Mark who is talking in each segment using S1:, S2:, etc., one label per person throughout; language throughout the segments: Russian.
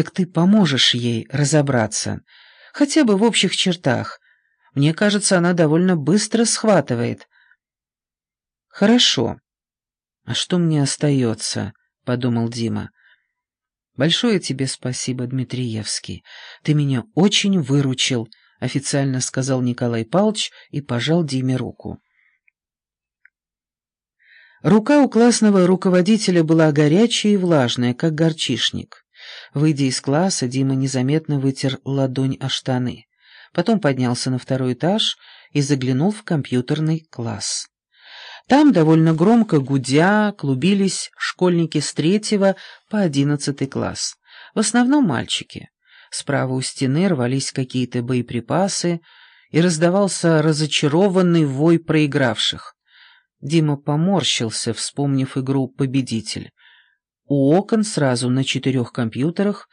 S1: Так ты поможешь ей разобраться, хотя бы в общих чертах. Мне кажется, она довольно быстро схватывает. Хорошо. А что мне остается? — подумал Дима. Большое тебе спасибо, Дмитриевский. Ты меня очень выручил, — официально сказал Николай Павлович и пожал Диме руку. Рука у классного руководителя была горячая и влажная, как горчишник. Выйдя из класса, Дима незаметно вытер ладонь о штаны. Потом поднялся на второй этаж и заглянул в компьютерный класс. Там довольно громко гудя клубились школьники с третьего по одиннадцатый класс. В основном мальчики. Справа у стены рвались какие-то боеприпасы, и раздавался разочарованный вой проигравших. Дима поморщился, вспомнив игру «Победитель». У окон сразу на четырех компьютерах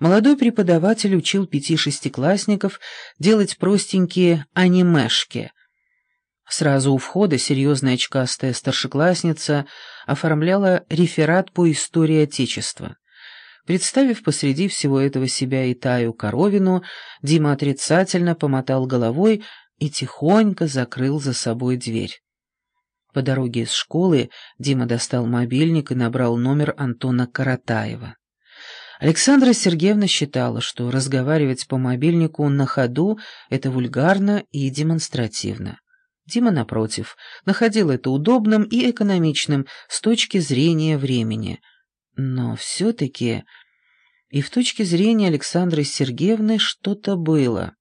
S1: молодой преподаватель учил пяти-шестиклассников делать простенькие анимешки. Сразу у входа серьезная очкастая старшеклассница оформляла реферат по истории Отечества. Представив посреди всего этого себя и Таю Коровину, Дима отрицательно помотал головой и тихонько закрыл за собой дверь. По дороге из школы Дима достал мобильник и набрал номер Антона Каратаева. Александра Сергеевна считала, что разговаривать по мобильнику на ходу — это вульгарно и демонстративно. Дима, напротив, находил это удобным и экономичным с точки зрения времени. Но все-таки и в точке зрения Александры Сергеевны что-то было.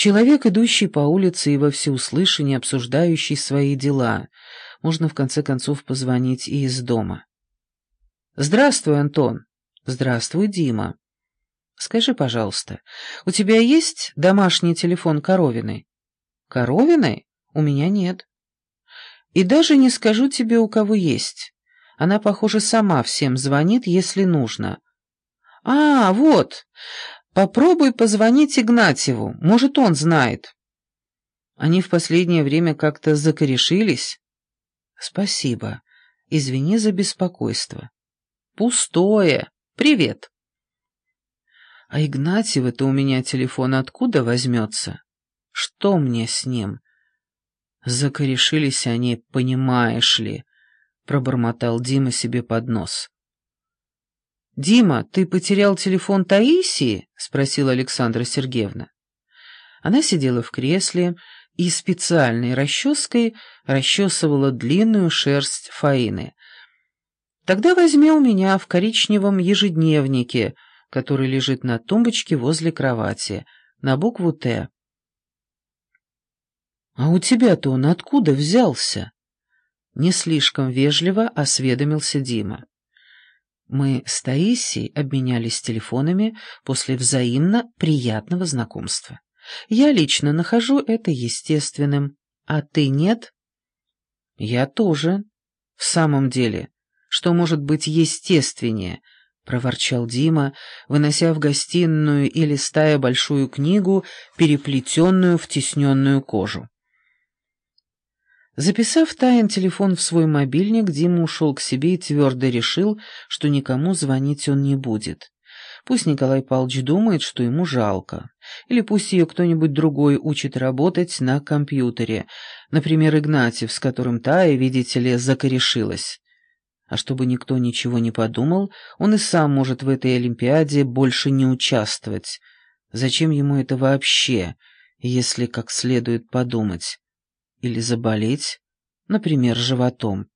S1: Человек, идущий по улице и во всеуслышание обсуждающий свои дела, можно в конце концов позвонить и из дома. «Здравствуй, Антон!» «Здравствуй, Дима!» «Скажи, пожалуйста, у тебя есть домашний телефон Коровиной?» «Коровиной? У меня нет». «И даже не скажу тебе, у кого есть. Она, похоже, сама всем звонит, если нужно». «А, вот! Попробуй позвонить Игнатьеву, может, он знает. Они в последнее время как-то закорешились. Спасибо. Извини за беспокойство. Пустое. Привет. А Игнатьева-то у меня телефон откуда возьмется? Что мне с ним? Закорешились они, понимаешь ли, пробормотал Дима себе под нос. «Дима, ты потерял телефон Таисии?» — спросила Александра Сергеевна. Она сидела в кресле и специальной расческой расчесывала длинную шерсть Фаины. «Тогда возьми у меня в коричневом ежедневнике, который лежит на тумбочке возле кровати, на букву «Т». «А у тебя-то он откуда взялся?» Не слишком вежливо осведомился Дима. Мы с Таисией обменялись телефонами после взаимно приятного знакомства. Я лично нахожу это естественным, а ты нет? Я тоже. В самом деле, что может быть естественнее? проворчал Дима, вынося в гостиную и листая большую книгу, переплетенную в тесненную кожу. Записав Тайн телефон в свой мобильник, Дима ушел к себе и твердо решил, что никому звонить он не будет. Пусть Николай Павлович думает, что ему жалко. Или пусть ее кто-нибудь другой учит работать на компьютере, например, Игнатьев, с которым Тая, видите ли, закорешилась. А чтобы никто ничего не подумал, он и сам может в этой Олимпиаде больше не участвовать. Зачем ему это вообще, если как следует подумать? Или заболеть, например, животом.